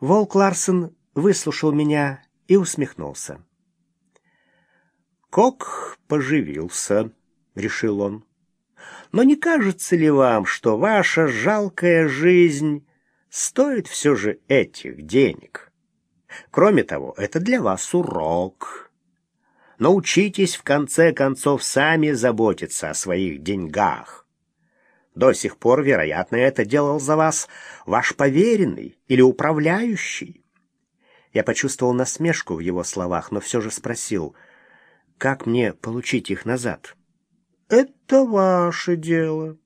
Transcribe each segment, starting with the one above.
Волк Ларсен выслушал меня и усмехнулся. «Кок поживился», — решил он. «Но не кажется ли вам, что ваша жалкая жизнь стоит все же этих денег? Кроме того, это для вас урок. Научитесь в конце концов сами заботиться о своих деньгах. До сих пор, вероятно, это делал за вас ваш поверенный или управляющий. Я почувствовал насмешку в его словах, но все же спросил, как мне получить их назад? «Это ваше дело.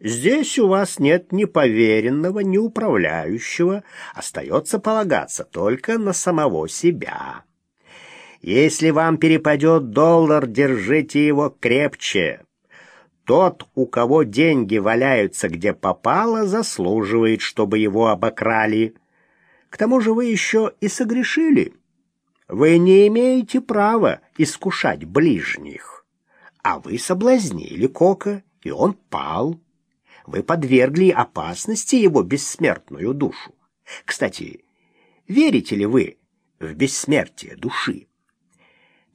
Здесь у вас нет ни поверенного, ни управляющего. Остается полагаться только на самого себя. Если вам перепадет доллар, держите его крепче». Тот, у кого деньги валяются где попало, заслуживает, чтобы его обокрали. К тому же вы еще и согрешили. Вы не имеете права искушать ближних. А вы соблазнили Кока, и он пал. Вы подвергли опасности его бессмертную душу. Кстати, верите ли вы в бессмертие души?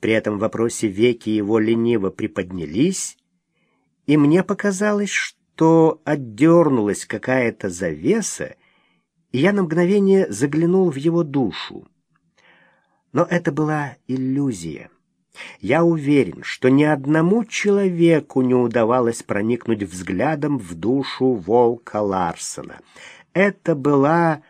При этом вопросе веки его лениво приподнялись, и мне показалось, что отдернулась какая-то завеса, и я на мгновение заглянул в его душу. Но это была иллюзия. Я уверен, что ни одному человеку не удавалось проникнуть взглядом в душу волка Ларсена. Это была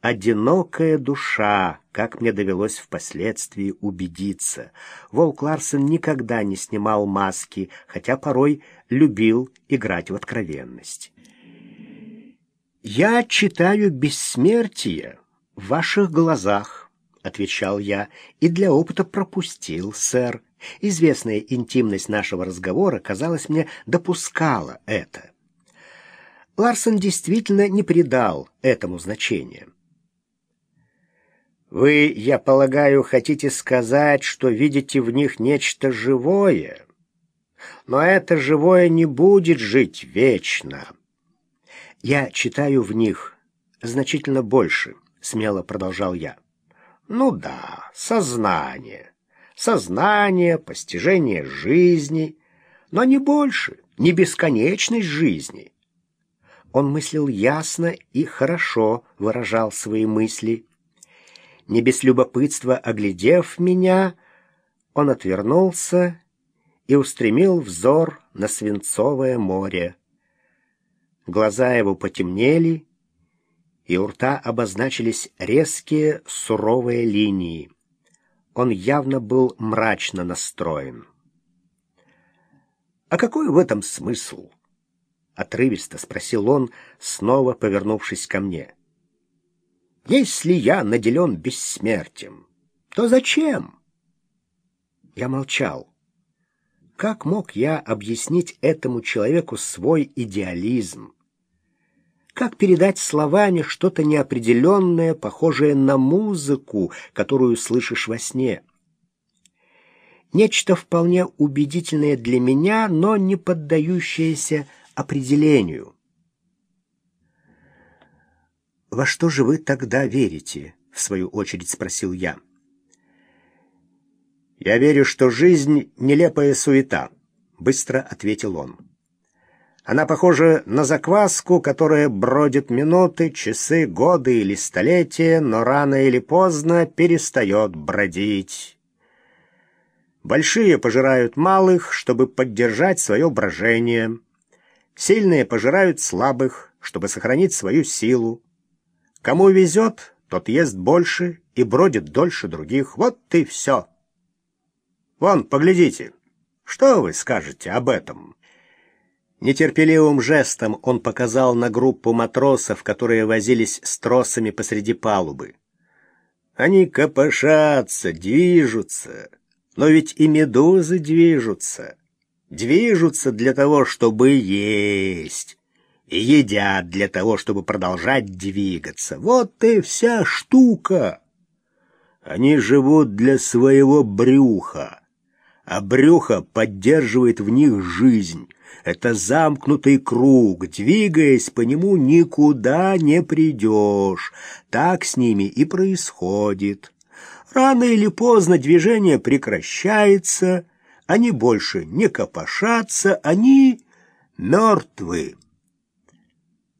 одинокая душа, как мне довелось впоследствии убедиться. Волк Ларсен никогда не снимал маски, хотя порой любил играть в откровенность. «Я читаю бессмертие в ваших глазах», — отвечал я, — «и для опыта пропустил, сэр. Известная интимность нашего разговора, казалось мне, допускала это». Ларсон действительно не придал этому значения. Вы, я полагаю, хотите сказать, что видите в них нечто живое. Но это живое не будет жить вечно. Я читаю в них значительно больше, смело продолжал я. Ну да, сознание. Сознание, постижение жизни, но не больше, не бесконечность жизни. Он мыслил ясно и хорошо выражал свои мысли не без любопытства оглядев меня, он отвернулся и устремил взор на свинцовое море. Глаза его потемнели, и у рта обозначились резкие суровые линии. Он явно был мрачно настроен. «А какой в этом смысл?» — отрывисто спросил он, снова повернувшись ко мне. Если я наделен бессмертием, то зачем? Я молчал. Как мог я объяснить этому человеку свой идеализм? Как передать словами что-то неопределенное, похожее на музыку, которую слышишь во сне? Нечто вполне убедительное для меня, но не поддающееся определению. «Во что же вы тогда верите?» — в свою очередь спросил я. «Я верю, что жизнь — нелепая суета», — быстро ответил он. «Она похожа на закваску, которая бродит минуты, часы, годы или столетия, но рано или поздно перестает бродить». Большие пожирают малых, чтобы поддержать свое брожение. Сильные пожирают слабых, чтобы сохранить свою силу. Кому везет, тот ест больше и бродит дольше других. Вот и все. Вон, поглядите. Что вы скажете об этом? Нетерпеливым жестом он показал на группу матросов, которые возились с тросами посреди палубы. Они копошатся, движутся, но ведь и медузы движутся. Движутся для того, чтобы есть едят для того, чтобы продолжать двигаться. Вот и вся штука. Они живут для своего брюха, а брюхо поддерживает в них жизнь. Это замкнутый круг, двигаясь по нему, никуда не придешь. Так с ними и происходит. Рано или поздно движение прекращается, они больше не копошатся, они мертвы.